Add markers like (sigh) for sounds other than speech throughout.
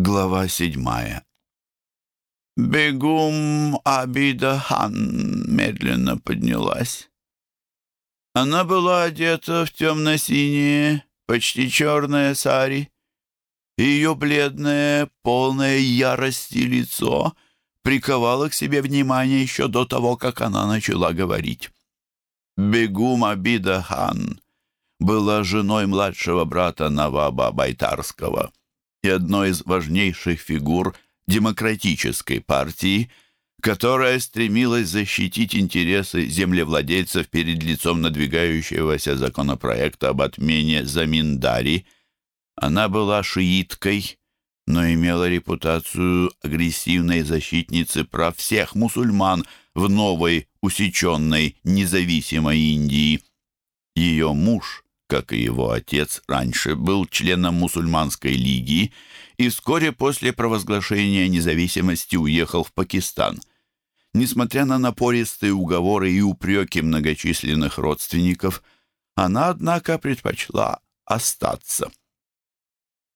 Глава седьмая. Бегум Абида Хан медленно поднялась. Она была одета в темно-синее, почти черное сари. Ее бледное, полное ярости лицо приковало к себе внимание еще до того, как она начала говорить. Бегум Абида Хан была женой младшего брата Наваба Байтарского и одной из важнейших фигур демократической партии, которая стремилась защитить интересы землевладельцев перед лицом надвигающегося законопроекта об отмене заминдари. Она была шииткой, но имела репутацию агрессивной защитницы прав всех мусульман в новой, усеченной, независимой Индии. Ее муж — как и его отец, раньше был членом мусульманской лиги и вскоре после провозглашения независимости уехал в Пакистан. Несмотря на напористые уговоры и упреки многочисленных родственников, она, однако, предпочла остаться.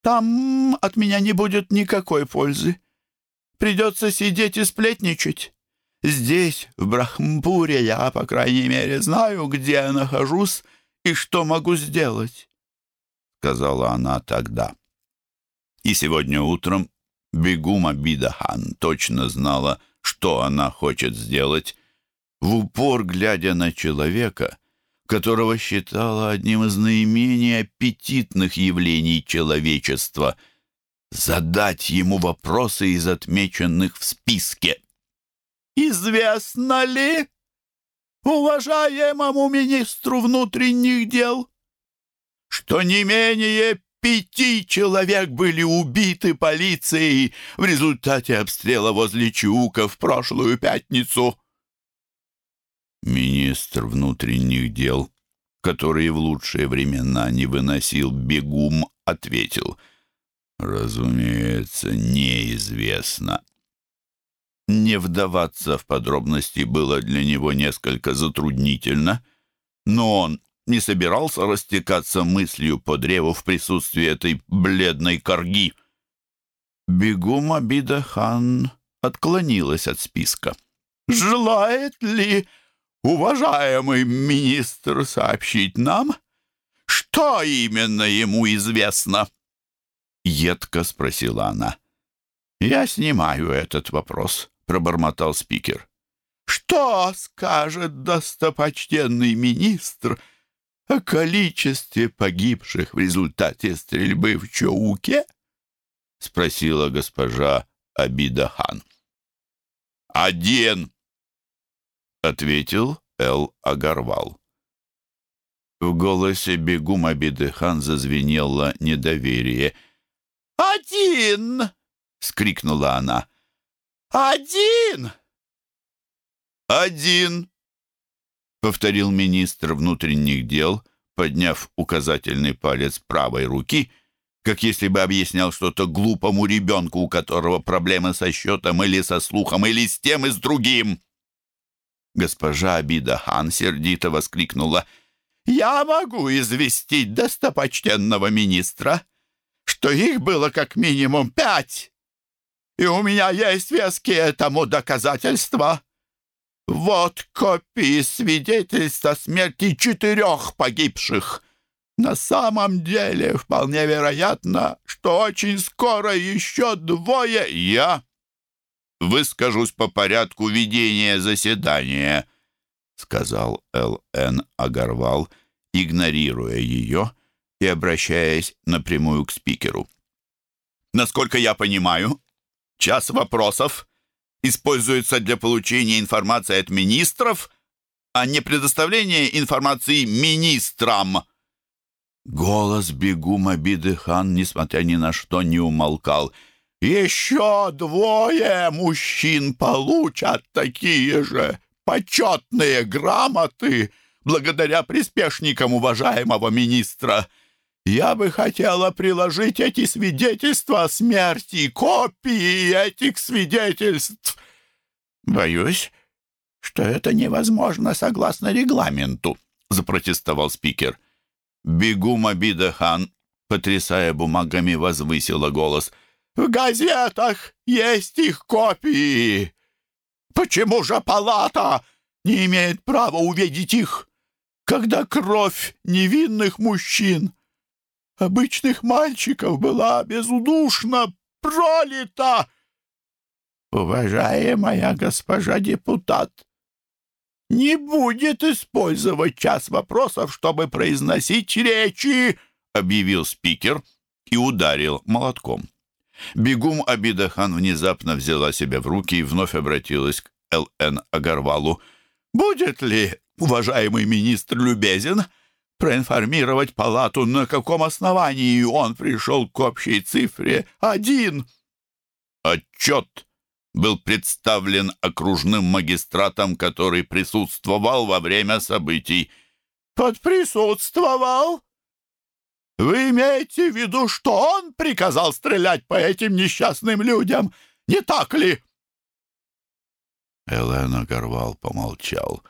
«Там от меня не будет никакой пользы. Придется сидеть и сплетничать. Здесь, в Брахмпуре, я, по крайней мере, знаю, где я нахожусь, и что могу сделать?» — сказала она тогда. И сегодня утром Бегума Бидахан точно знала, что она хочет сделать, в упор глядя на человека, которого считала одним из наименее аппетитных явлений человечества — задать ему вопросы из отмеченных в списке. «Известно ли, уважаемому министру внутренних дел, что не менее пяти человек были убиты полицией в результате обстрела возле Чука в прошлую пятницу. Министр внутренних дел, который в лучшие времена не выносил бегум, ответил, «Разумеется, неизвестно». Не вдаваться в подробности было для него несколько затруднительно, но он не собирался растекаться мыслью по древу в присутствии этой бледной корги. Бегум Абида хан отклонилась от списка. «Желает ли уважаемый министр сообщить нам, что именно ему известно?» Едко спросила она. «Я снимаю этот вопрос пробормотал спикер. «Что скажет достопочтенный министр о количестве погибших в результате стрельбы в Чоуке?» — спросила госпожа Абидахан. «Один!» — ответил Эл Агарвал. В голосе бегум Абидахан зазвенело недоверие. «Один!» — скрикнула она. «Один!» «Один!» — повторил министр внутренних дел, подняв указательный палец правой руки, как если бы объяснял что-то глупому ребенку, у которого проблемы со счетом или со слухом, или с тем и с другим. Госпожа Абида Хан сердито воскликнула. «Я могу известить достопочтенного министра, что их было как минимум пять!» И у меня есть веские тому доказательства. Вот копии свидетельства смерти четырех погибших. На самом деле вполне вероятно, что очень скоро еще двое я выскажусь по порядку ведения заседания, сказал Л.Н. Агарвал, игнорируя ее и обращаясь напрямую к спикеру. Насколько я понимаю, Час вопросов используется для получения информации от министров, а не предоставления информации министрам. Голос бегума Бидыхан, несмотря ни на что, не умолкал. «Еще двое мужчин получат такие же почетные грамоты благодаря приспешникам уважаемого министра». Я бы хотела приложить эти свидетельства о смерти, копии этих свидетельств. Боюсь, что это невозможно согласно регламенту, запротестовал спикер. Бегум Абида хан, потрясая бумагами, возвысила голос. В газетах есть их копии. Почему же палата не имеет права увидеть их, когда кровь невинных мужчин, обычных мальчиков была безудушно пролита? Уважаемая госпожа депутат, не будет использовать час вопросов, чтобы произносить речи, объявил спикер и ударил молотком. Бегум Абидахан внезапно взяла себя в руки и вновь обратилась к Л.Н. Агарвалу. «Будет ли, уважаемый министр, любезен проинформировать палату, на каком основании он пришел к общей цифре один?» «Отчет был представлен окружным магистратом, который присутствовал во время событий». «Подприсутствовал?» Вы имеете в виду, что он приказал стрелять по этим несчастным людям, не так ли?» Элена Горвал помолчал,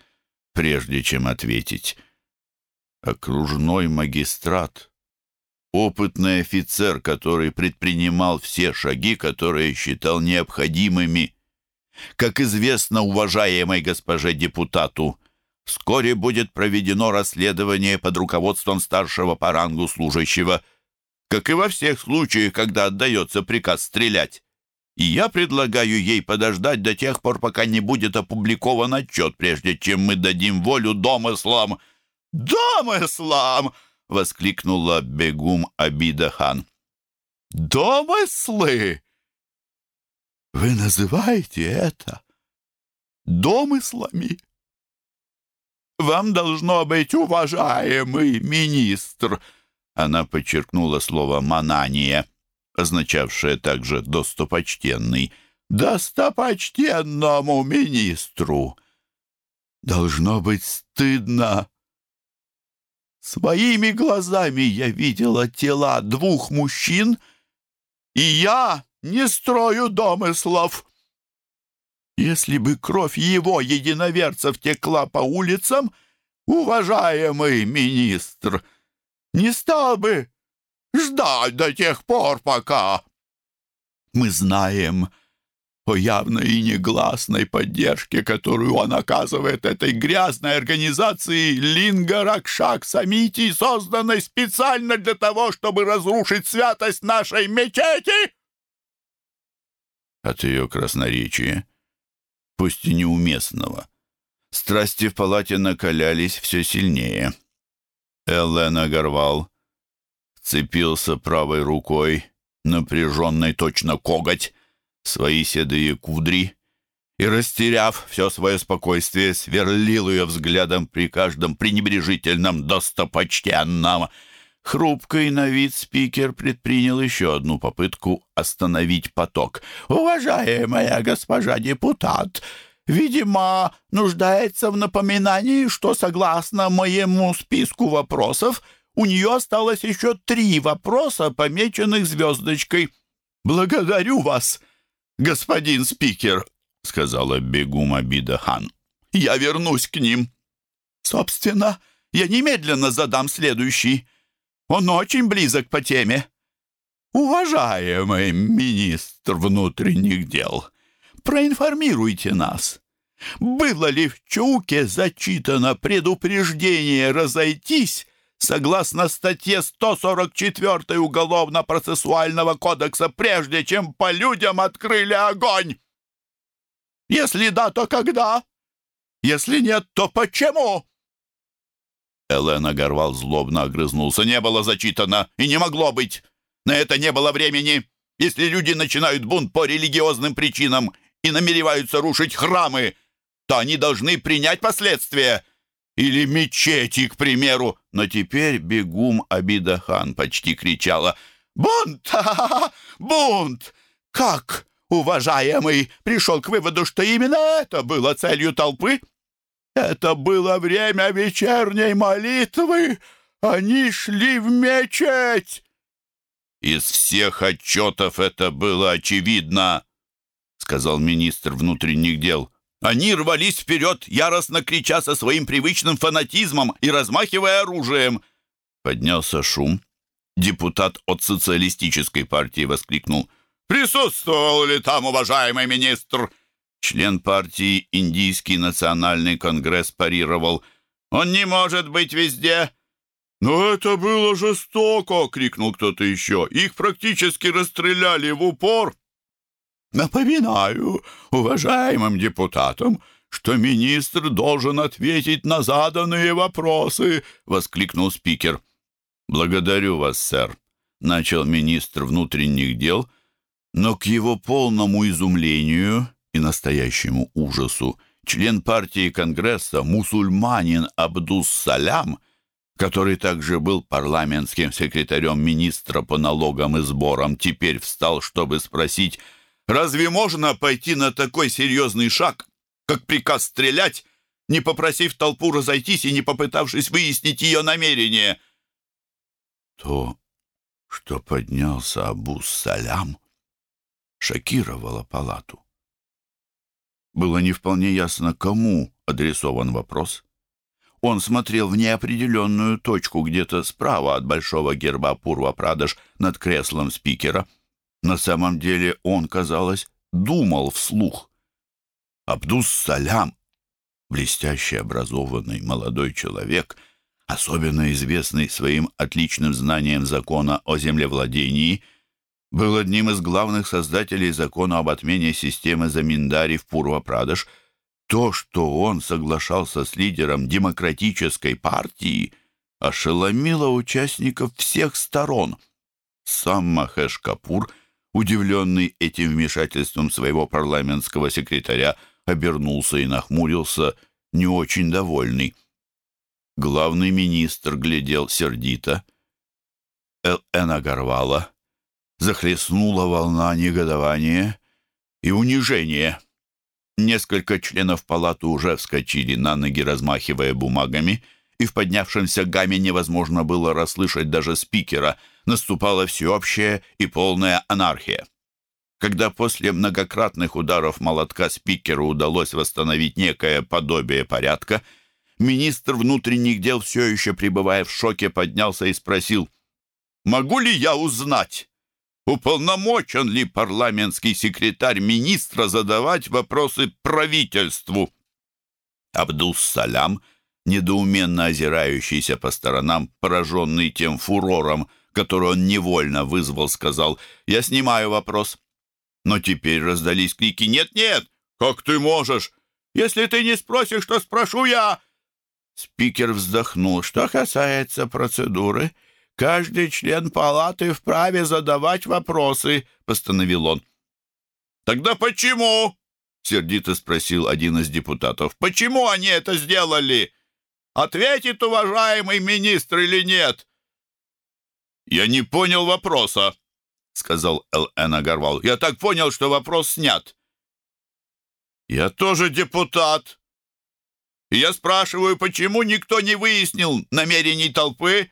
прежде чем ответить. «Окружной магистрат, опытный офицер, который предпринимал все шаги, которые считал необходимыми. Как известно уважаемой госпоже депутату, Вскоре будет проведено расследование под руководством старшего по рангу служащего, как и во всех случаях, когда отдается приказ стрелять. И я предлагаю ей подождать до тех пор, пока не будет опубликован отчет, прежде чем мы дадим волю домыслам. «Домыслам!» — воскликнула Бегум Абидахан. «Домыслы! Вы называете это домыслами?» Вам должно быть уважаемый министр!» Она подчеркнула слово «манания», означавшее также «достопочтенный». «Достопочтенному министру!» «Должно быть стыдно!» Своими глазами я видела тела двух мужчин, и я не строю домыслов. Если бы кровь его единоверцев текла по улицам, уважаемый министр не стал бы ждать до тех пор, пока... Мы знаем о явной и негласной поддержке, которую он оказывает этой грязной организации Линга Ракшак Самити, созданной специально для того, чтобы разрушить святость нашей мечети. От ее красноречия пусть и неуместного. Страсти в палате накалялись все сильнее. Эллен Агарвал цепился правой рукой, напряженной точно коготь, свои седые кудри и, растеряв все свое спокойствие, сверлил ее взглядом при каждом пренебрежительном достопочтенном — Хрупкий на вид спикер предпринял еще одну попытку остановить поток. «Уважаемая госпожа депутат, видимо, нуждается в напоминании, что, согласно моему списку вопросов, у нее осталось еще три вопроса, помеченных звездочкой. Благодарю вас, господин спикер», — сказала Бегум Абида хан. «Я вернусь к ним». «Собственно, я немедленно задам следующий». Он очень близок по теме. Уважаемый министр внутренних дел, проинформируйте нас. Было ли в Чуке зачитано предупреждение разойтись согласно статье 144 Уголовно-процессуального кодекса, прежде чем по людям открыли огонь? Если да, то когда? Если нет, то почему? Элена Горвал злобно огрызнулся. «Не было зачитано и не могло быть. На это не было времени. Если люди начинают бунт по религиозным причинам и намереваются рушить храмы, то они должны принять последствия. Или мечети, к примеру. Но теперь бегум Абидахан почти кричала. «Бунт! (laughs) Бунт! Как, уважаемый, пришел к выводу, что именно это было целью толпы?» Это было время вечерней молитвы. Они шли в мечеть. Из всех отчетов это было очевидно, сказал министр внутренних дел. Они рвались вперед, яростно крича со своим привычным фанатизмом и размахивая оружием. Поднялся шум. Депутат от социалистической партии воскликнул. Присутствовал ли там уважаемый министр?» Член партии «Индийский национальный конгресс» парировал. «Он не может быть везде!» «Но это было жестоко!» — крикнул кто-то еще. «Их практически расстреляли в упор!» «Напоминаю уважаемым депутатам, что министр должен ответить на заданные вопросы!» — воскликнул спикер. «Благодарю вас, сэр», — начал министр внутренних дел, но к его полному изумлению и настоящему ужасу член партии Конгресса, мусульманин Абдус-Салям, который также был парламентским секретарем министра по налогам и сборам, теперь встал, чтобы спросить, разве можно пойти на такой серьезный шаг, как приказ стрелять, не попросив толпу разойтись и не попытавшись выяснить ее намерение? То, что поднялся Абус-Салям, шокировало палату. Было не вполне ясно, кому адресован вопрос. Он смотрел в неопределенную точку где-то справа от большого герба Пурва-Прадыш над креслом спикера. На самом деле он, казалось, думал вслух. Абдус-Салям, блестяще образованный молодой человек, особенно известный своим отличным знанием закона о землевладении – был одним из главных создателей закона об отмене системы заминдари в Пурва-Прадеш, то, что он соглашался с лидером демократической партии, ошеломило участников всех сторон. Сам Махеш Капур, удивленный этим вмешательством своего парламентского секретаря, обернулся и нахмурился, не очень довольный. Главный министр глядел сердито. Эл-Эн Агарвала захлестнула волна негодования и унижения. Несколько членов палаты уже вскочили на ноги, размахивая бумагами, и в поднявшемся гамме невозможно было расслышать даже спикера. Наступала всеобщая и полная анархия. Когда после многократных ударов молотка спикеру удалось восстановить некое подобие порядка, министр внутренних дел, все еще пребывая в шоке, поднялся и спросил, «Могу ли я узнать, Уполномочен ли парламентский секретарь министра задавать вопросы правительству? Абдус-Салям, недоуменно озирающийся по сторонам, пораженный тем фурором, который он невольно вызвал, сказал, «Я снимаю вопрос». Но теперь раздались крики «Нет-нет! Как ты можешь? Если ты не спросишь, то спрошу я!» Спикер вздохнул. «Что касается процедуры, Каждый член палаты вправе задавать вопросы», — постановил он. «Тогда почему?» — сердито спросил один из депутатов. «Почему они это сделали? Ответит уважаемый министр или нет?» «Я не понял вопроса», — сказал Л.Н. Агарвал. «Я так понял, что вопрос снят». «Я тоже депутат. И я спрашиваю, почему никто не выяснил намерений толпы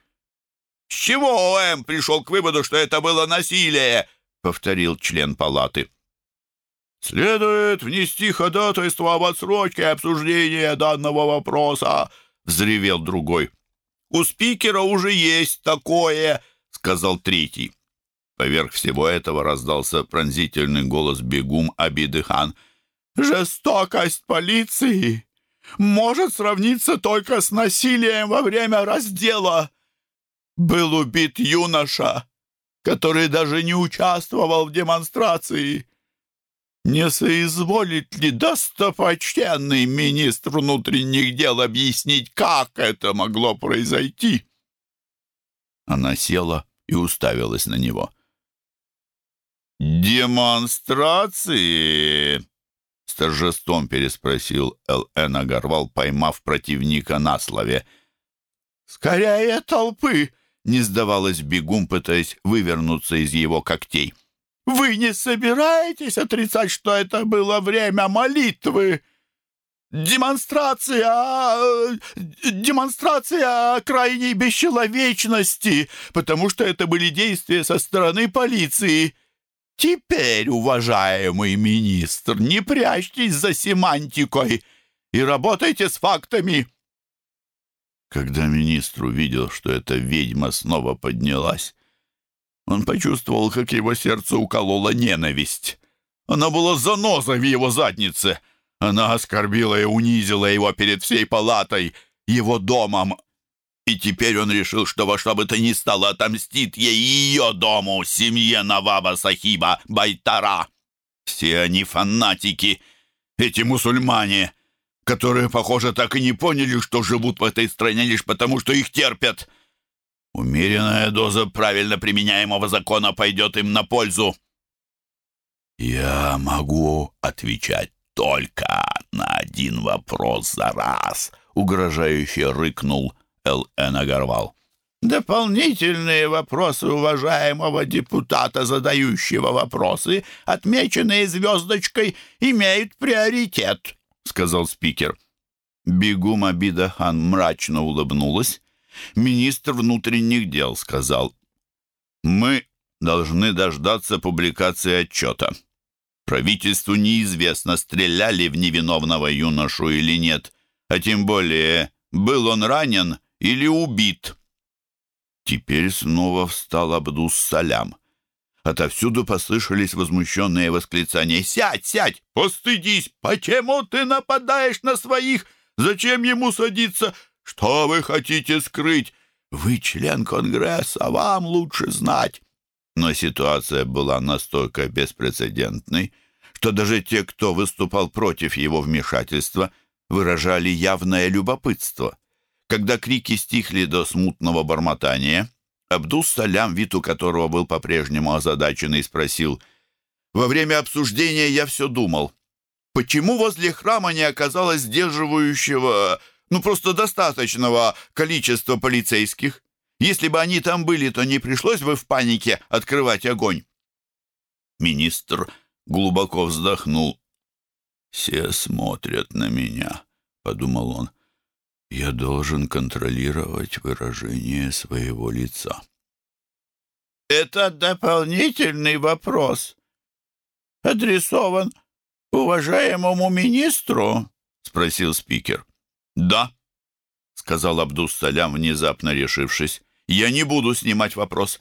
«С чего ОМ пришел к выводу, что это было насилие?» — повторил член палаты. «Следует внести ходатайство об отсрочке обсуждения данного вопроса», — взревел другой. «У спикера уже есть такое», — сказал третий. Поверх всего этого раздался пронзительный голос бегум Абидыхан. «Жестокость полиции может сравниться только с насилием во время раздела был убит юноша, который даже не участвовал в демонстрации. Не соизволит ли достопочтенный министр внутренних дел объяснить, как это могло произойти?» Она села и уставилась на него. «Демонстрации?» С торжеством переспросил Л.Н. Агарвал, поймав противника на слове. «Скорее толпы!» не сдавалась бегум, пытаясь вывернуться из его когтей. «Вы не собираетесь отрицать, что это было время молитвы?» «Демонстрация... демонстрация крайней бесчеловечности, потому что это были действия со стороны полиции. Теперь, уважаемый министр, не прячьтесь за семантикой и работайте с фактами». Когда министр увидел, что эта ведьма снова поднялась, Он почувствовал, как его сердце уколола ненависть. Она была занозой в его заднице. Она оскорбила и унизила его перед всей палатой, его домом. И теперь он решил, что во что бы то ни стало отомстит ей ее дому, семье Наваба Сахиба Байтара. Все они фанатики, эти мусульмане, которые, похоже, так и не поняли, что живут в этой стране лишь потому, что их терпят. Умеренная доза правильно применяемого закона пойдет им на пользу. «Я могу отвечать только на один вопрос за раз», — угрожающе рыкнул Л.Н. Агарвал. Дополнительные вопросы уважаемого депутата, задающего вопросы, отмеченные звездочкой, имеют приоритет, — сказал спикер. Бегум Абидахан мрачно улыбнулась. Министр внутренних дел сказал, «Мы должны дождаться публикации отчета. Правительству неизвестно, стреляли в невиновного юношу или нет, а тем более, был он ранен или убит». Теперь снова встал Абдус-Салям. Отовсюду послышались возмущенные восклицания. «Сядь, сядь! Постыдись! Почему ты нападаешь на своих? Зачем ему садиться? Что вы хотите скрыть? Вы член Конгресса, вам лучше знать!» Но ситуация была настолько беспрецедентной, что даже те, кто выступал против его вмешательства, выражали явное любопытство. Когда крики стихли до смутного бормотания, Абдус-Салям, вид у которого был по-прежнему озадаченный, спросил, «Во время обсуждения я все думал, почему возле храма не оказалось сдерживающего, ну просто достаточного количества полицейских? Если бы они там были, то не пришлось бы в панике открывать огонь». Министр глубоко вздохнул. «Все смотрят на меня», — подумал он. Я должен контролировать выражение своего лица. Это дополнительный вопрос. Адресован уважаемому министру? Спросил спикер. Да, сказал Абдус-Салям, внезапно решившись. Я не буду снимать вопрос.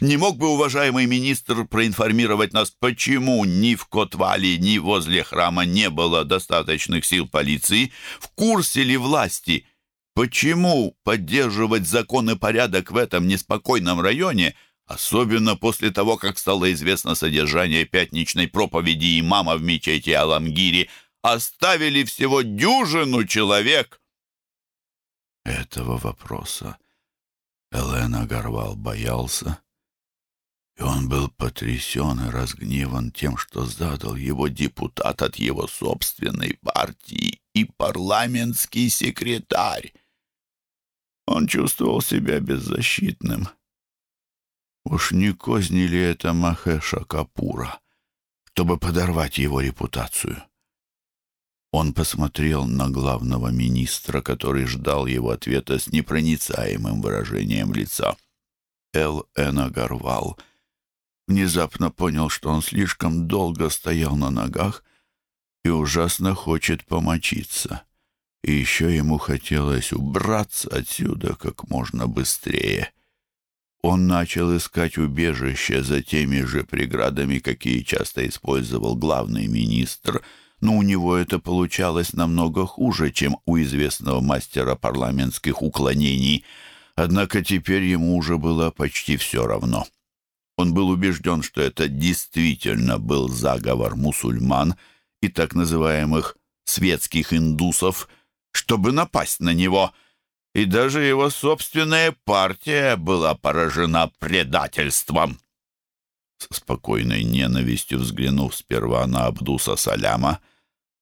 Не мог бы уважаемый министр проинформировать нас, почему ни в Котвале, ни возле храма не было достаточных сил полиции? В курсе ли власти? Почему поддерживать закон и порядок в этом неспокойном районе, особенно после того, как стало известно содержание пятничной проповеди имама в мечети Аламгири, оставили всего дюжину человек? Этого вопроса Элена Гарвал боялся и он был потрясен и разгневан тем, что задал его депутат от его собственной партии и парламентский секретарь. Он чувствовал себя беззащитным. Уж не козни ли это Махеша Капура, чтобы подорвать его репутацию? Он посмотрел на главного министра, который ждал его ответа с непроницаемым выражением лица. Эл Эна Гарвал — внезапно понял, что он слишком долго стоял на ногах и ужасно хочет помочиться. И еще ему хотелось убраться отсюда как можно быстрее. Он начал искать убежище за теми же преградами, какие часто использовал главный министр, но у него это получалось намного хуже, чем у известного мастера парламентских уклонений. Однако теперь ему уже было почти все равно. Он был убежден, что это действительно был заговор мусульман и так называемых светских индусов, чтобы напасть на него. И даже его собственная партия была поражена предательством. Спокойной ненавистью взглянув сперва на Абдуса Саляма,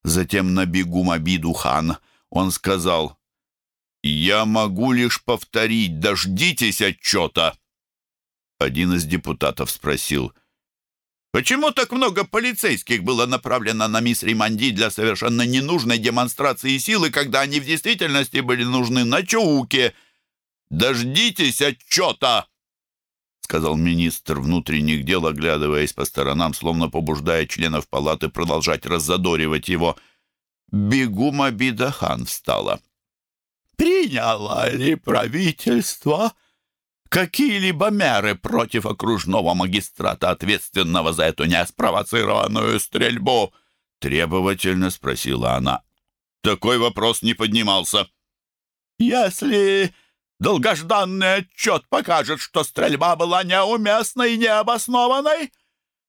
затем на Бегум Абиду хан, он сказал, «Я могу лишь повторить, дождитесь отчета!» Один из депутатов спросил, «Почему так много полицейских было направлено на мисс Риманди для совершенно ненужной демонстрации силы, когда они в действительности были нужны на Чауке? Дождитесь отчета!» Сказал министр внутренних дел, оглядываясь по сторонам, словно побуждая членов палаты продолжать раззадоривать его. Бегума Бидахан встала. «Приняло ли правительство какие-либо меры против окружного магистрата, ответственного за эту неспровоцированную стрельбу?» — требовательно спросила она. «Такой вопрос не поднимался». «Если долгожданный отчет покажет, что стрельба была неуместной и необоснованной,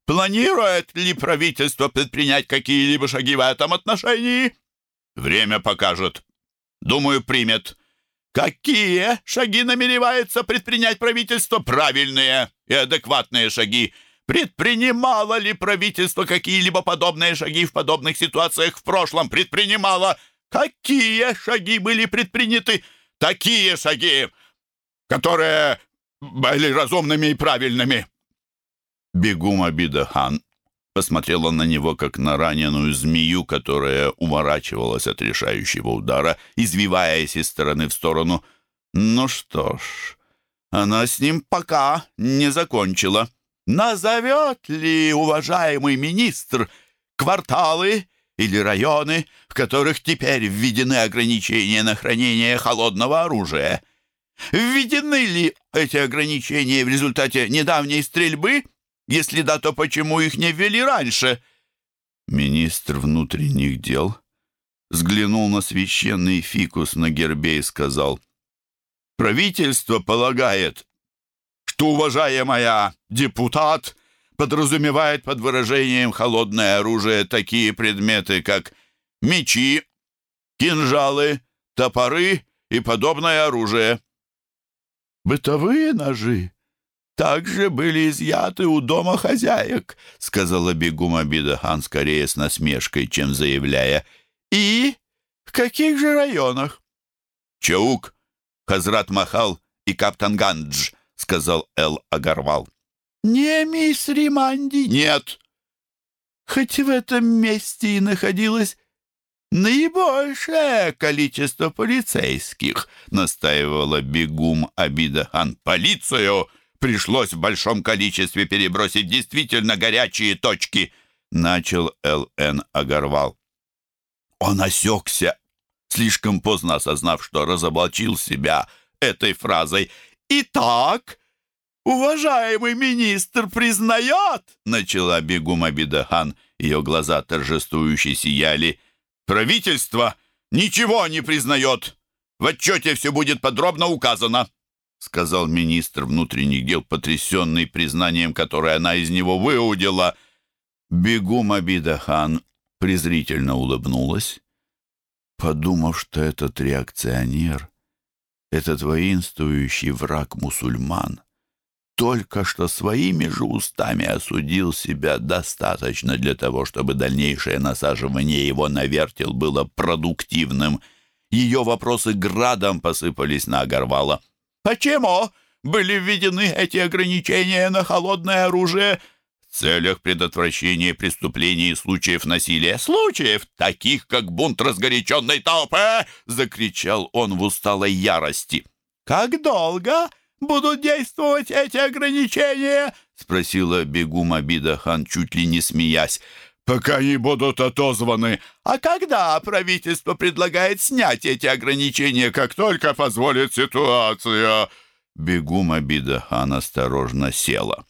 планирует ли правительство предпринять какие-либо шаги в этом отношении?» «Время покажет. Думаю, примет». Какие шаги намеревается предпринять правительство? Правильные и адекватные шаги. Предпринимало ли правительство какие-либо подобные шаги в подобных ситуациях в прошлом? Предпринимало. Какие шаги были предприняты? Такие шаги, которые были разумными и правильными. Бегум Абидахан посмотрела на него, как на раненую змею, которая уворачивалась от решающего удара, извиваясь из стороны в сторону. Ну что ж, она с ним пока не закончила. Назовет ли уважаемый министр кварталы или районы, в которых теперь введены ограничения на хранение холодного оружия? Введены ли эти ограничения в результате недавней стрельбы – если да, то почему их не ввели раньше?» Министр внутренних дел взглянул на священный фикус на гербе и сказал, «Правительство полагает, что уважаемая депутат подразумевает под выражением «холодное оружие» такие предметы, как мечи, кинжалы, топоры и подобное оружие. Бытовые ножи также были изъяты у дома хозяек», — сказала бегума Бидахан скорее с насмешкой, чем заявляя. «И в каких же районах?» «Чаук, Хазрат Махал и Каптангандж», — сказал Эл Агарвал. «Не мисс Риманди?» «Нет». «Хоть в этом месте и находилось наибольшее количество полицейских», — настаивала бегум Абидахан. «Полицию!» пришлось в большом количестве перебросить действительно горячие точки», — начал Л.Н. Агарвал. Он осекся, слишком поздно осознав, что разоблачил себя этой фразой. «Итак, уважаемый министр признает?» — начала Бегум Абидахан. Ее глаза торжествующе сияли. «Правительство ничего не признает. В отчете все будет подробно указано». — сказал министр внутренних дел, потрясенный признанием, которое она из него выудила. Бегум Абидахан презрительно улыбнулась, подумав, что этот реакционер, этот воинствующий враг мусульман, только что своими же устами осудил себя достаточно для того, чтобы дальнейшее насаживание его на вертел было продуктивным. Ее вопросы градом посыпались на Агарвала. Почему были введены эти ограничения на холодное оружие в целях предотвращения преступлений и случаев насилия? Случаев, таких как бунт разгоряченной толпы!» — закричал он в усталой ярости. «Как долго будут действовать эти ограничения?» — спросила Бегума Бидахан, чуть ли не смеясь пока не будут отозваны. А когда правительство предлагает снять эти ограничения, как только позволит ситуация?» Бегума Бидахан осторожно села.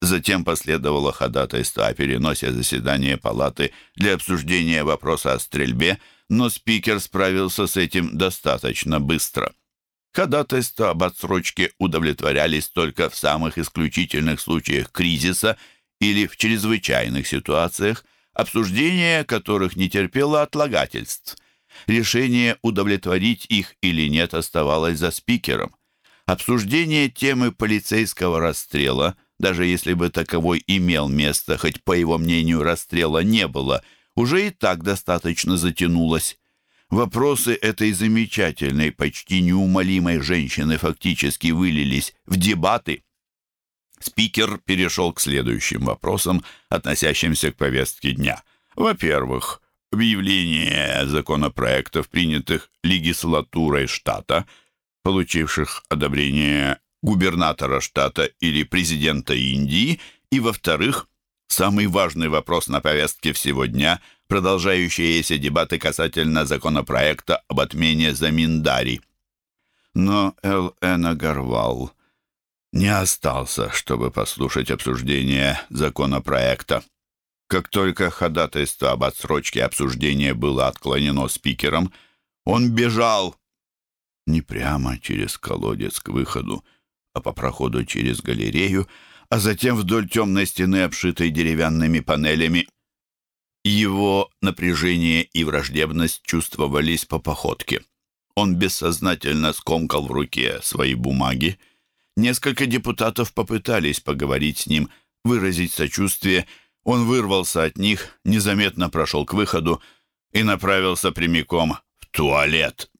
Затем последовало ходатайство о переносе заседания палаты для обсуждения вопроса о стрельбе, но спикер справился с этим достаточно быстро. Ходатайства об отсрочке удовлетворялись только в самых исключительных случаях кризиса – или в чрезвычайных ситуациях, обсуждение которых не терпело отлагательств. Решение удовлетворить их или нет оставалось за спикером. Обсуждение темы полицейского расстрела, даже если бы таковой имел место, хоть по его мнению расстрела не было, уже и так достаточно затянулось. Вопросы этой замечательной, почти неумолимой женщины фактически вылились в дебаты – Спикер перешел к следующим вопросам, относящимся к повестке дня. Во-первых, объявление законопроектов, принятых легислатурой штата, получивших одобрение губернатора штата или президента Индии, и, во-вторых, самый важный вопрос на повестке всего дня – продолжающиеся дебаты касательно законопроекта об отмене заминдари. Но Л.Н. Агарвал не остался, чтобы послушать обсуждение законопроекта. Как только ходатайство об отсрочке обсуждения было отклонено спикером, он бежал не прямо через колодец к выходу, а по проходу через галерею, а затем вдоль темной стены, обшитой деревянными панелями. Его напряжение и враждебность чувствовались по походке. Он бессознательно скомкал в руке свои бумаги. Несколько депутатов попытались поговорить с ним, выразить сочувствие. Он вырвался от них, незаметно прошел к выходу и направился прямиком в туалет.